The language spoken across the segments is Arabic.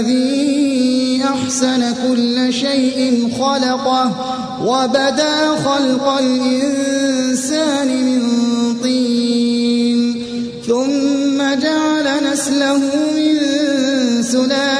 الذي أحسن كل شيء خلقه وبدا خلق الإنسان من طين ثم جعل نسله من سلالة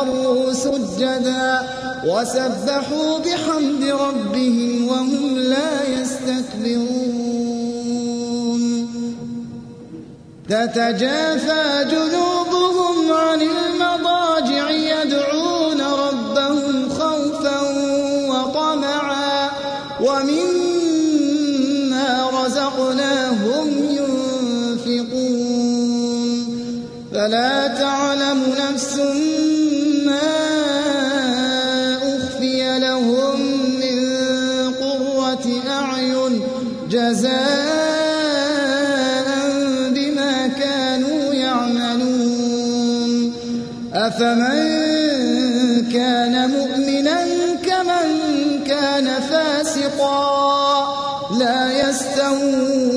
وخروا سجدا وسبحوا بحمد ربهم وهم لا يستكبرون تتجافى جنوبهم عن المضاجع يدعون ربهم خوفا وطمعا ومما رزقناهم ينفقون فلا تعلم نفس ما أفمن كان مؤمنا كمن كان فاسقا لا يستوون.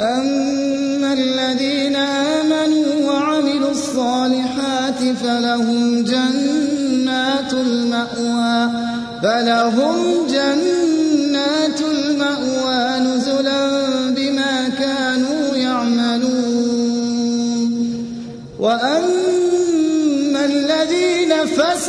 أما الذين آمنوا وعملوا الصالحات فلهم جنات المأوى فلهم جنات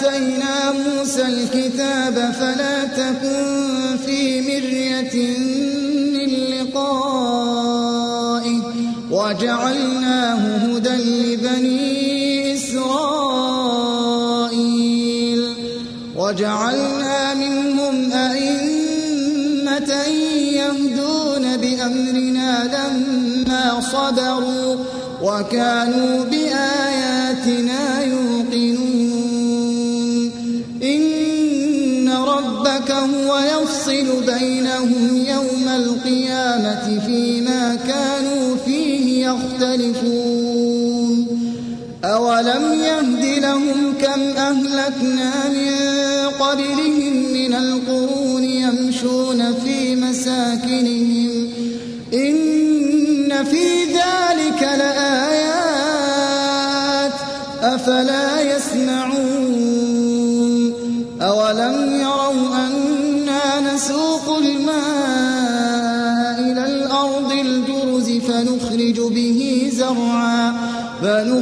وآتينا موسى الكتاب فلا تكن في مرية من لقائه وجعلناه هدى لبني إسرائيل وجعلنا منهم أئمة يهدون بأمرنا لما صبروا وكانوا بآياتنا يختلفون. أولم يهد لهم كم أهلكنا من قبلهم من القرون يمشون في مساكنهم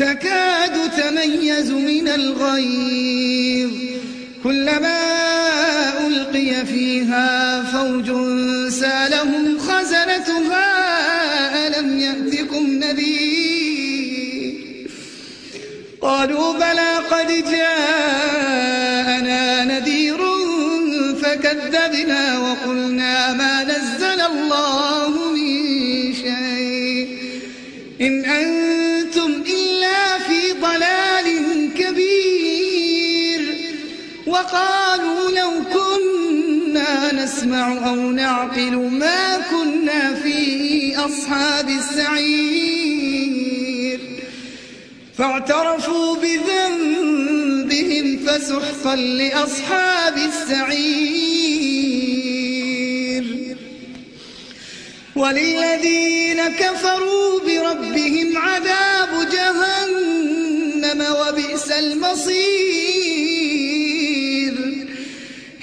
تكاد تميز من الغيظ. كلما ألقي فيها فوج سألهم خزنتها ألم يأتكم نذير؟ قالوا بلى قد جاءنا نذير فكذبنا وقلنا ما نزل الله من شيء. إن أنتم إلا ضلال كبير وقالوا لو كنا نسمع أو نعقل ما كنا في أصحاب السعير فاعترفوا بذنبهم فسحقا لأصحاب السعير وللذين كفروا بربهم عذاب بصير.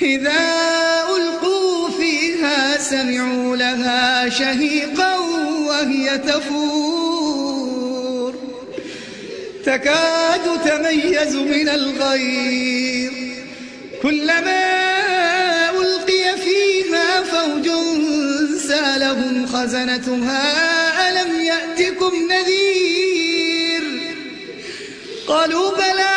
إذا ألقوا فيها سمعوا لها شهيقا وهي تفور. تكاد تميز من الغير. كلما ألقي فيها فوج سألهم خزنتها ألم يأتكم نذير؟ قالوا بلى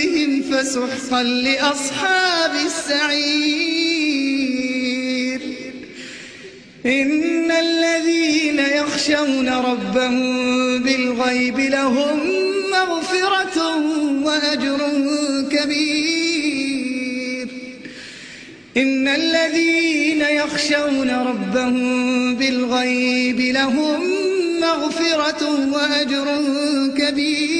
بهم فسحقا لأصحاب السعير. إن الذين يخشون ربهم بالغيب لهم مغفرة وأجر كبير. إن الذين يخشون ربهم بالغيب لهم مغفرة وأجر كبير.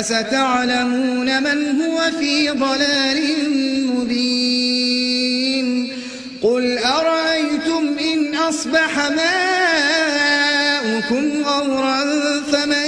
فستعلمون من هو في ضلال مبين. قل أرأيتم إن أصبح ماؤكم غورا فما